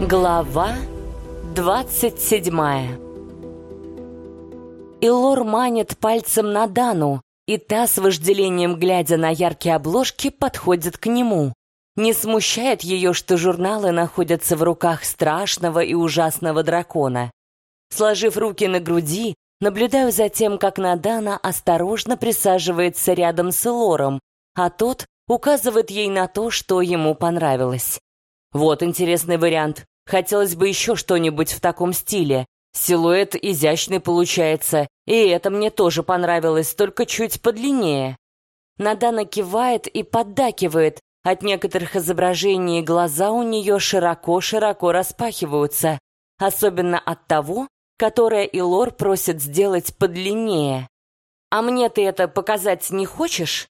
Глава 27 Илор манит пальцем на Дану, и та с вожделением, глядя на яркие обложки, подходит к нему. Не смущает ее, что журналы находятся в руках страшного и ужасного дракона. Сложив руки на груди, наблюдаю за тем, как Надана осторожно присаживается рядом с Илором, а тот указывает ей на то, что ему понравилось. Вот интересный вариант. Хотелось бы еще что-нибудь в таком стиле. Силуэт изящный получается, и это мне тоже понравилось, только чуть подлиннее. Надана кивает и поддакивает. От некоторых изображений глаза у нее широко-широко распахиваются, особенно от того, которое Илор просит сделать подлиннее. «А мне ты это показать не хочешь?»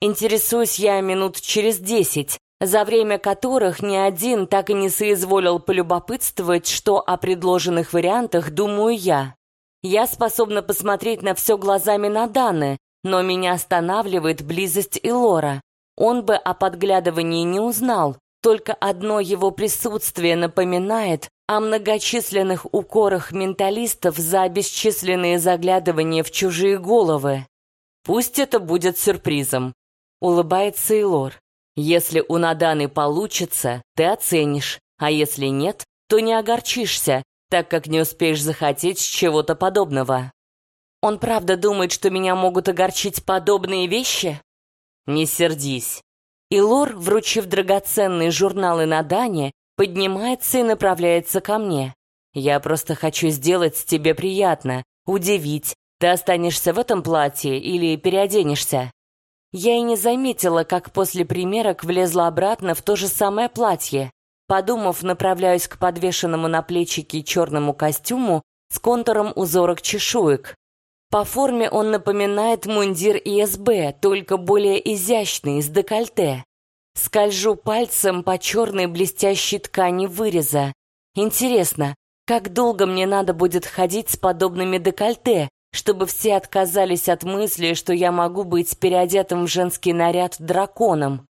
Интересуюсь я минут через десять, за время которых ни один так и не соизволил полюбопытствовать, что о предложенных вариантах думаю я. Я способна посмотреть на все глазами Наданы, но меня останавливает близость Илора. Он бы о подглядывании не узнал, только одно его присутствие напоминает о многочисленных укорах менталистов за бесчисленные заглядывания в чужие головы. Пусть это будет сюрпризом. Улыбается Илор. Если у Наданы получится, ты оценишь, а если нет, то не огорчишься, так как не успеешь захотеть чего-то подобного. Он правда думает, что меня могут огорчить подобные вещи? Не сердись. И Лор, вручив драгоценные журналы Надане, поднимается и направляется ко мне. Я просто хочу сделать тебе приятно, удивить. Ты останешься в этом платье или переоденешься? Я и не заметила, как после примерок влезла обратно в то же самое платье. Подумав, направляюсь к подвешенному на плечике черному костюму с контуром узорок чешуек. По форме он напоминает мундир ИСБ, только более изящный, с декольте. Скольжу пальцем по черной блестящей ткани выреза. Интересно, как долго мне надо будет ходить с подобными декольте, чтобы все отказались от мысли, что я могу быть переодетым в женский наряд драконом.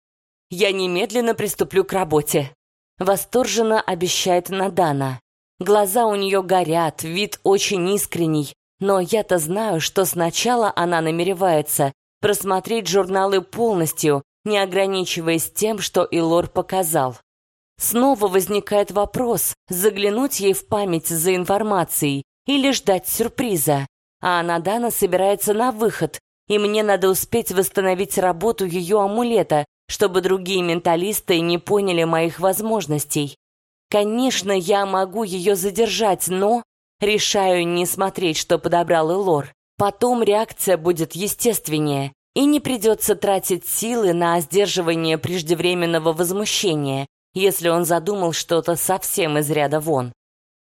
Я немедленно приступлю к работе. Восторженно обещает Надана. Глаза у нее горят, вид очень искренний, но я-то знаю, что сначала она намеревается просмотреть журналы полностью, не ограничиваясь тем, что Илор показал. Снова возникает вопрос, заглянуть ей в память за информацией или ждать сюрприза а Надана собирается на выход, и мне надо успеть восстановить работу ее амулета, чтобы другие менталисты не поняли моих возможностей. Конечно, я могу ее задержать, но решаю не смотреть, что подобрал Элор. Потом реакция будет естественнее, и не придется тратить силы на сдерживание преждевременного возмущения, если он задумал что-то совсем из ряда вон.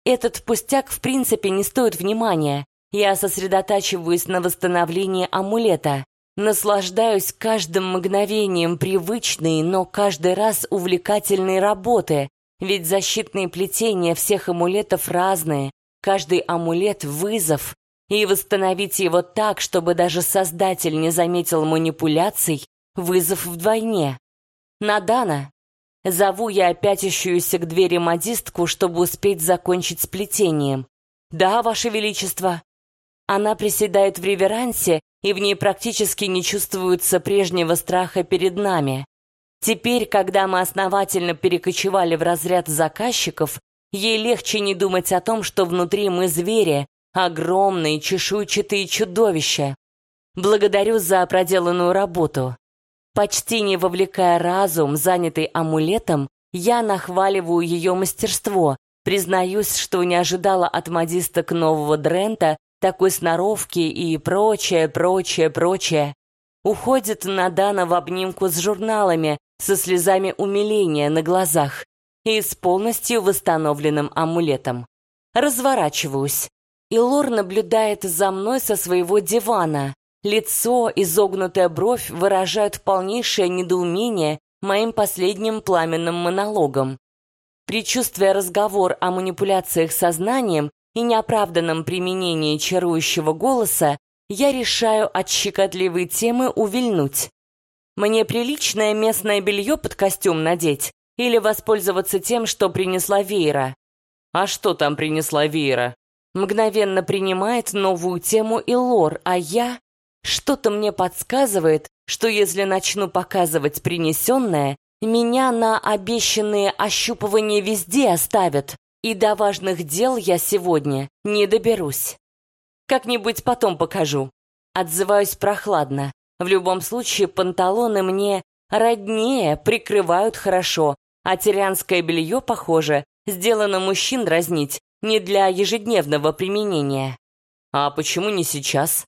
Этот пустяк в принципе не стоит внимания, я сосредотачиваюсь на восстановлении амулета, наслаждаюсь каждым мгновением привычной, но каждый раз увлекательной работы, ведь защитные плетения всех амулетов разные, каждый амулет — вызов, и восстановить его так, чтобы даже создатель не заметил манипуляций, вызов вдвойне. Надана. Зову я опять ищуюся к двери модистку, чтобы успеть закончить с плетением. «Да, Ваше Величество», она приседает в реверансе, и в ней практически не чувствуется прежнего страха перед нами. Теперь, когда мы основательно перекочевали в разряд заказчиков, ей легче не думать о том, что внутри мы звери, огромные чешуйчатые чудовища. Благодарю за проделанную работу. Почти не вовлекая разум, занятый амулетом, я нахваливаю ее мастерство, признаюсь, что не ожидала от модисток нового Дрента такой сноровки и прочее, прочее, прочее. Уходит Надана в обнимку с журналами, со слезами умиления на глазах и с полностью восстановленным амулетом. Разворачиваюсь. И Лор наблюдает за мной со своего дивана. Лицо, изогнутая бровь выражают полнейшее недоумение моим последним пламенным монологом. Причувствуя разговор о манипуляциях сознанием, и неоправданном применении чарующего голоса, я решаю от щекотливой темы увильнуть. Мне приличное местное белье под костюм надеть, или воспользоваться тем, что принесла Веера. А что там принесла Веера? Мгновенно принимает новую тему и лор, а я... Что-то мне подсказывает, что если начну показывать принесенное, меня на обещанные ощупывания везде оставят, и до важных дел я сегодня не доберусь. Как-нибудь потом покажу. Отзываюсь прохладно. В любом случае, панталоны мне роднее, прикрывают хорошо, а тиранское белье, похоже, сделано мужчин дразнить, не для ежедневного применения. А почему не сейчас?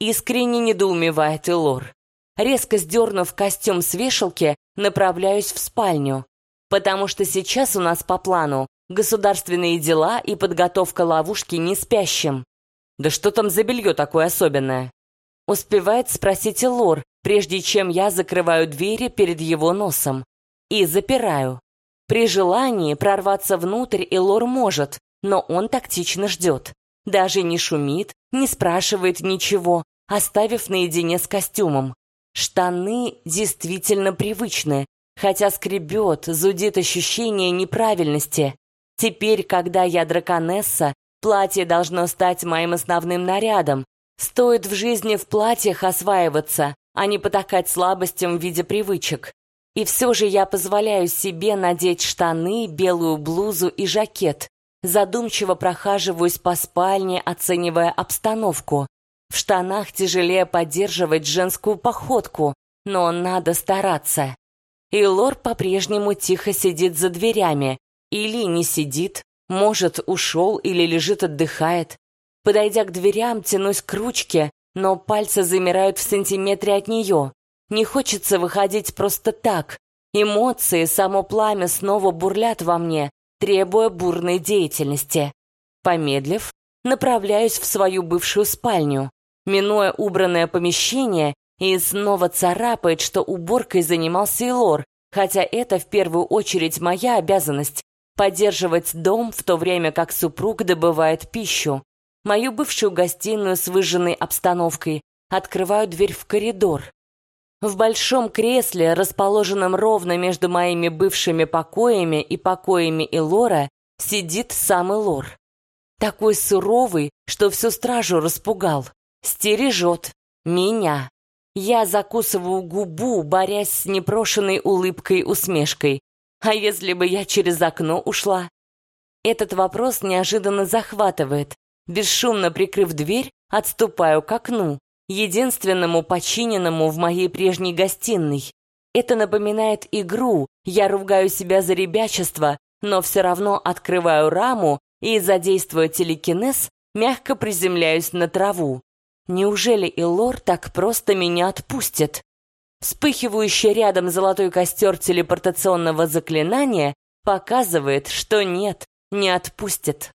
Искренне недоумевает Элор. Резко сдернув костюм с вешалки, направляюсь в спальню. Потому что сейчас у нас по плану государственные дела и подготовка ловушки не спящим. Да что там за белье такое особенное? Успевает спросить Лор, прежде чем я закрываю двери перед его носом. И запираю. При желании прорваться внутрь Элор может, но он тактично ждет. Даже не шумит, не спрашивает ничего, оставив наедине с костюмом. Штаны действительно привычны, хотя скребет, зудит ощущение неправильности. Теперь, когда я драконесса, платье должно стать моим основным нарядом. Стоит в жизни в платьях осваиваться, а не потакать слабостям в виде привычек. И все же я позволяю себе надеть штаны, белую блузу и жакет. Задумчиво прохаживаюсь по спальне, оценивая обстановку. В штанах тяжелее поддерживать женскую походку, но надо стараться. И Лор по-прежнему тихо сидит за дверями. Или не сидит, может, ушел или лежит отдыхает. Подойдя к дверям, тянусь к ручке, но пальцы замирают в сантиметре от нее. Не хочется выходить просто так. Эмоции, само пламя снова бурлят во мне, требуя бурной деятельности. Помедлив, направляюсь в свою бывшую спальню минуя убранное помещение, и снова царапает, что уборкой занимался и Лор, хотя это в первую очередь моя обязанность — поддерживать дом, в то время как супруг добывает пищу. Мою бывшую гостиную с выжженной обстановкой открываю дверь в коридор. В большом кресле, расположенном ровно между моими бывшими покоями и покоями Элора, сидит сам Элор. Такой суровый, что всю стражу распугал. Стережет. Меня. Я закусываю губу, борясь с непрошенной улыбкой-усмешкой. А если бы я через окно ушла? Этот вопрос неожиданно захватывает. Бесшумно прикрыв дверь, отступаю к окну, единственному починенному в моей прежней гостиной. Это напоминает игру, я ругаю себя за ребячество, но все равно открываю раму и, задействуя телекинез, мягко приземляюсь на траву. Неужели Илор так просто меня отпустит? Вспыхивающий рядом золотой костер телепортационного заклинания показывает, что нет, не отпустит.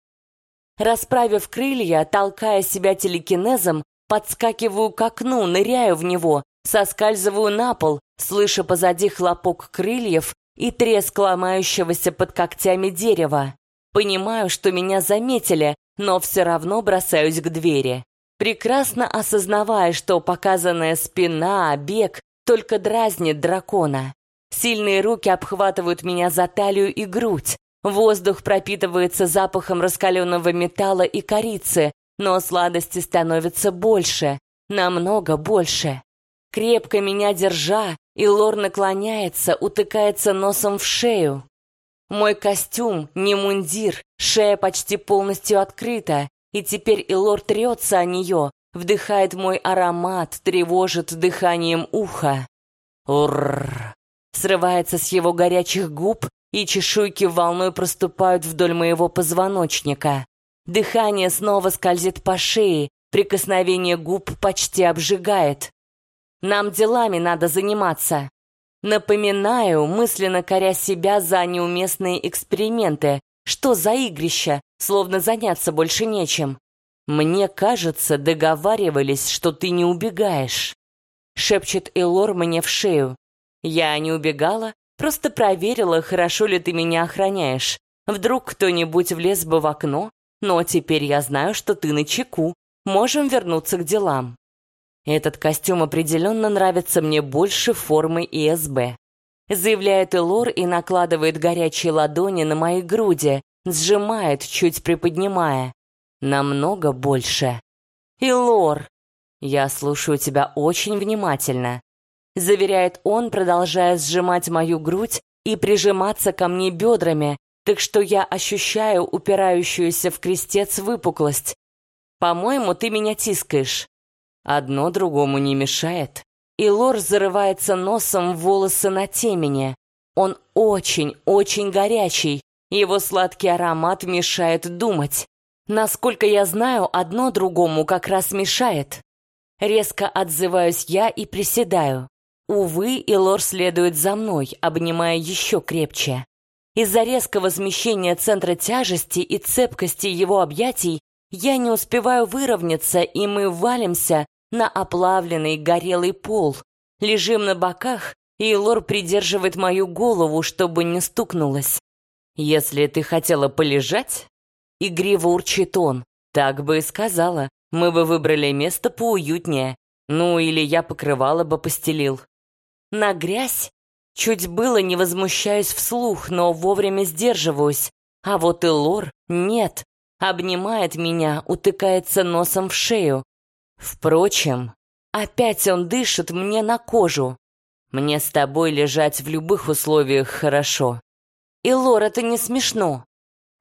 Расправив крылья, толкая себя телекинезом, подскакиваю к окну, ныряю в него, соскальзываю на пол, слыша позади хлопок крыльев и треск ломающегося под когтями дерева. Понимаю, что меня заметили, но все равно бросаюсь к двери прекрасно осознавая, что показанная спина, бег только дразнит дракона. Сильные руки обхватывают меня за талию и грудь. Воздух пропитывается запахом раскаленного металла и корицы, но сладости становится больше, намного больше. Крепко меня держа, и Лор наклоняется, утыкается носом в шею. Мой костюм, не мундир, шея почти полностью открыта, и теперь Илор трется о нее, вдыхает мой аромат, тревожит дыханием уха. Уррр! Срывается с его горячих губ, и чешуйки волной проступают вдоль моего позвоночника. Дыхание снова скользит по шее, прикосновение губ почти обжигает. Нам делами надо заниматься. Напоминаю, мысленно коря себя за неуместные эксперименты, что за игрища, словно заняться больше нечем? Мне кажется, договаривались, что ты не убегаешь. Шепчет Элор мне в шею. Я не убегала, просто проверила, хорошо ли ты меня охраняешь. Вдруг кто-нибудь влез бы в окно, но теперь я знаю, что ты на чеку. Можем вернуться к делам. Этот костюм определенно нравится мне больше формы ИСБ. заявляет Элор и накладывает горячие ладони на мои груди, сжимает, чуть приподнимая. Намного больше. Элор, я слушаю тебя очень внимательно. Заверяет он, продолжая сжимать мою грудь и прижиматься ко мне бедрами, так что я ощущаю упирающуюся в крестец выпуклость. По-моему, ты меня тискаешь. Одно другому не мешает. И Лор зарывается носом в волосы на темени. Он очень-очень горячий. Его сладкий аромат мешает думать. Насколько я знаю, одно другому как раз мешает. Резко отзываюсь я и приседаю. Увы, Илор следует за мной, обнимая еще крепче. Из-за резкого смещения центра тяжести и цепкости его объятий я не успеваю выровняться, и мы валимся на оплавленный горелый пол. Лежим на боках, и Лор придерживает мою голову, чтобы не стукнулась. «Если ты хотела полежать...» Игриво урчит он. «Так бы и сказала. Мы бы выбрали место поуютнее. Ну, или я покрывало бы постелил». На грязь? Чуть было не возмущаюсь вслух, но вовремя сдерживаюсь. А вот и Лор нет. Обнимает меня, утыкается носом в шею. Впрочем, опять он дышит мне на кожу. Мне с тобой лежать в любых условиях хорошо. И Лор, это не смешно.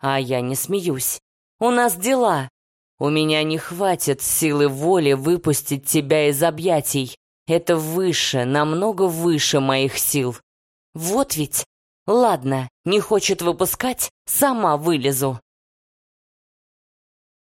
А я не смеюсь. У нас дела. У меня не хватит силы воли выпустить тебя из объятий. Это выше, намного выше моих сил. Вот ведь. Ладно, не хочет выпускать, сама вылезу.